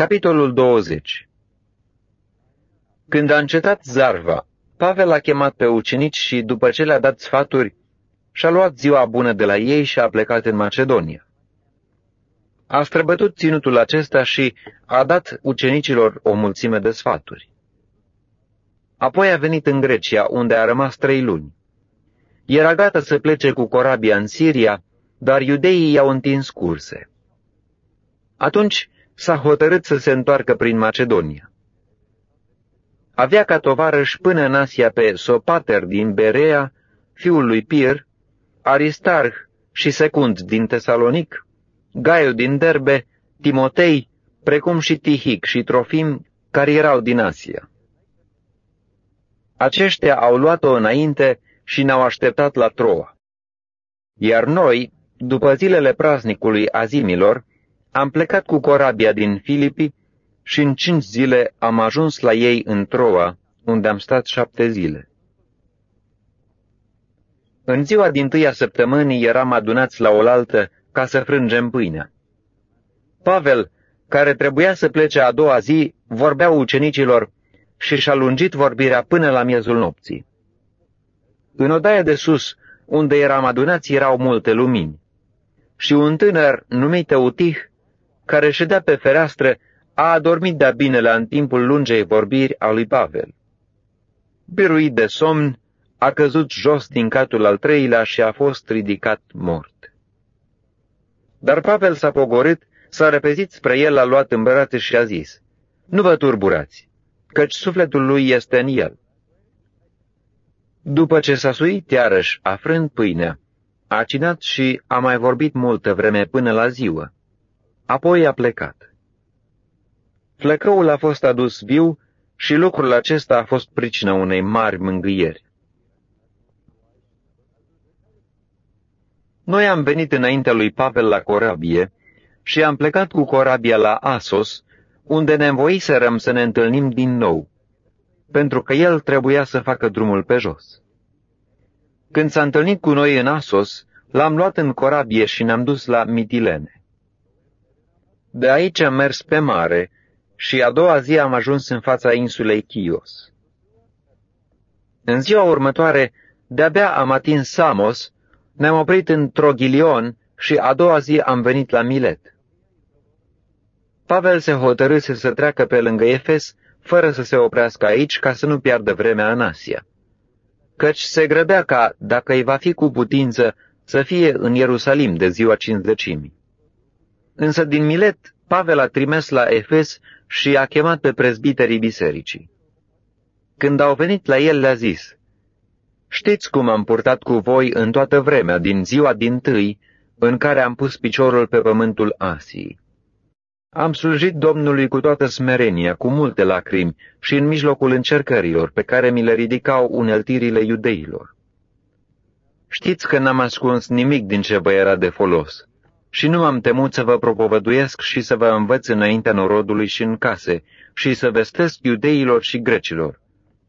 Capitolul 20 Când a încetat zarva, Pavel a chemat pe ucenici și, după ce le-a dat sfaturi, și-a luat ziua bună de la ei și a plecat în Macedonia. A străbătut ținutul acesta și a dat ucenicilor o mulțime de sfaturi. Apoi a venit în Grecia, unde a rămas trei luni. Era gata să plece cu corabia în Siria, dar iudeii i-au întins curse. Atunci s-a hotărât să se întoarcă prin Macedonia. Avea ca tovarăș până în Asia pe Sopater din Berea, fiul lui Pir, Aristarh și Secund din Tesalonic, Gaiu din Derbe, Timotei, precum și Tihic și Trofim, care erau din Asia. Aceștia au luat-o înainte și ne-au așteptat la Troa. Iar noi, după zilele praznicului azimilor, am plecat cu corabia din Filipi și în cinci zile am ajuns la ei în Troa, unde am stat șapte zile. În ziua din tâia săptămânii eram adunați la oaltă ca să frângem pâinea. Pavel, care trebuia să plece a doua zi, vorbea ucenicilor și și-a lungit vorbirea până la miezul nopții. În odaia de sus, unde eram adunați, erau multe lumini. Și un tânăr numit Eutih, care ședea pe fereastră, a adormit de-a binelea în timpul lungei vorbiri a lui Pavel. Biruit de somn, a căzut jos din catul al treilea și a fost ridicat mort. Dar Pavel s-a pogorât, s-a repezit spre el, a luat în brațe și a zis, Nu vă turburați, căci sufletul lui este în el. După ce s-a suit iarăși, afrând pâinea, a cinat și a mai vorbit multă vreme până la ziua. Apoi a plecat. Flăcăul a fost adus viu și lucrul acesta a fost pricina unei mari mângâieri. Noi am venit înaintea lui Pavel la corabie și am plecat cu corabia la Asos, unde ne învoiserăm să ne întâlnim din nou, pentru că el trebuia să facă drumul pe jos. Când s-a întâlnit cu noi în Asos, l-am luat în corabie și ne-am dus la Mitilene. De aici am mers pe mare și a doua zi am ajuns în fața insulei Chios. În ziua următoare, de-abia am atins Samos, ne-am oprit în Troghilion și a doua zi am venit la Milet. Pavel se hotărâse să treacă pe lângă Efes, fără să se oprească aici, ca să nu piardă vremea în Asia. Căci se grăbea ca, dacă îi va fi cu putință, să fie în Ierusalim de ziua cinzecimii. Însă din Milet, Pavel a trimis la Efes și a chemat pe prezbiterii bisericii. Când au venit la el, le-a zis, Știți cum am purtat cu voi în toată vremea, din ziua din tâi, în care am pus piciorul pe pământul Asiei. Am slujit Domnului cu toată smerenia, cu multe lacrimi și în mijlocul încercărilor pe care mi le ridicau uneltirile iudeilor. Știți că n-am ascuns nimic din ce vă era de folos și nu m-am temut să vă propovăduiesc și să vă învăț înaintea norodului și în case și să vestesc iudeilor și grecilor,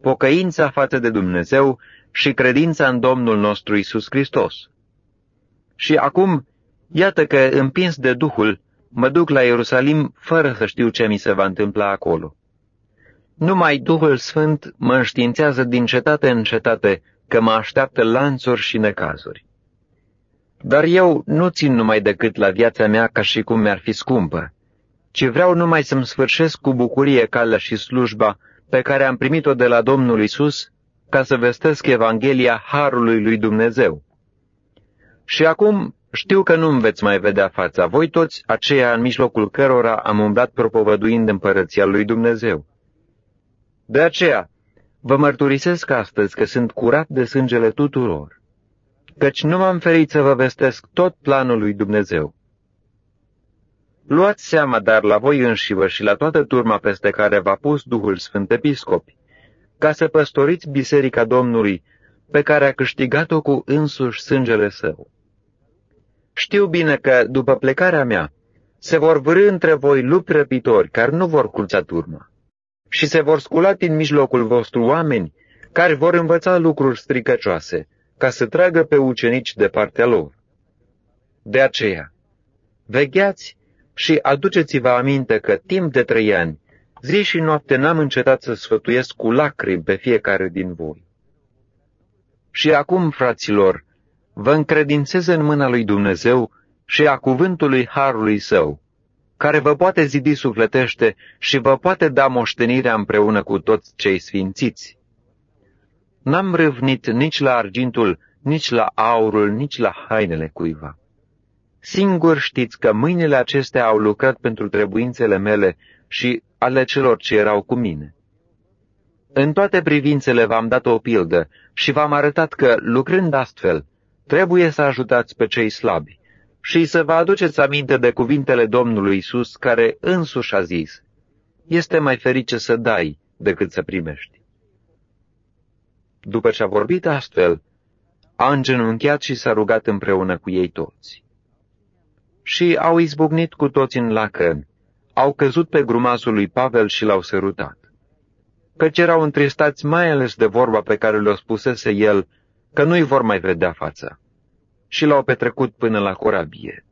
pocăința față de Dumnezeu și credința în Domnul nostru Isus Hristos. Și acum, iată că, împins de Duhul, mă duc la Ierusalim fără să știu ce mi se va întâmpla acolo. Numai Duhul Sfânt mă înștiințează din cetate în cetate că mă așteaptă lanțuri și necazuri. Dar eu nu țin numai decât la viața mea ca și cum mi-ar fi scumpă, ci vreau numai să-mi sfârșesc cu bucurie calea și slujba pe care am primit-o de la Domnul Isus ca să vestesc Evanghelia Harului lui Dumnezeu. Și acum știu că nu-mi veți mai vedea fața, voi toți aceia în mijlocul cărora am umblat propovăduind împărăția lui Dumnezeu. De aceea, vă mărturisesc astăzi că sunt curat de sângele tuturor, căci nu m-am ferit să vă vestesc tot planul lui Dumnezeu. Luați seama, dar, la voi înșivă și la toată turma peste care v-a pus Duhul Sfânt Episcopi, ca să păstoriți biserica Domnului, pe care a câștigat-o cu însuși sângele său. Știu bine că, după plecarea mea, se vor vârâ între voi lupi răpitori care nu vor culța turma și se vor scula din mijlocul vostru oameni care vor învăța lucruri stricăcioase, ca să tragă pe ucenici de partea lor. De aceea, vegheați Și aduceți-vă aminte că timp de trei ani, zi și noapte n-am încetat să sfătuiesc cu lacrimi pe fiecare din voi. Și acum, fraților, vă încredințez în mâna lui Dumnezeu și a cuvântului Harului Său, care vă poate zidi sufletește și vă poate da moștenirea împreună cu toți cei sfințiți. N-am râvnit nici la argintul, nici la aurul, nici la hainele cuiva. Singur știți că mâinile acestea au lucrat pentru trebuințele mele și ale celor ce erau cu mine. În toate privințele v-am dat o pildă și v-am arătat că, lucrând astfel, trebuie să ajutați pe cei slabi și să vă aduceți aminte de cuvintele Domnului Isus, care însuși a zis, este mai ferice să dai decât să primești. După ce a vorbit astfel, a îngenunchiat și s-a rugat împreună cu ei toți. Și au izbucnit cu toți în lacrimi, au căzut pe grumazul lui Pavel și l-au sărutat. Căci erau întristați mai ales de vorba pe care le-o spusese el, că nu-i vor mai vedea fața. Și l-au petrecut până la corabie.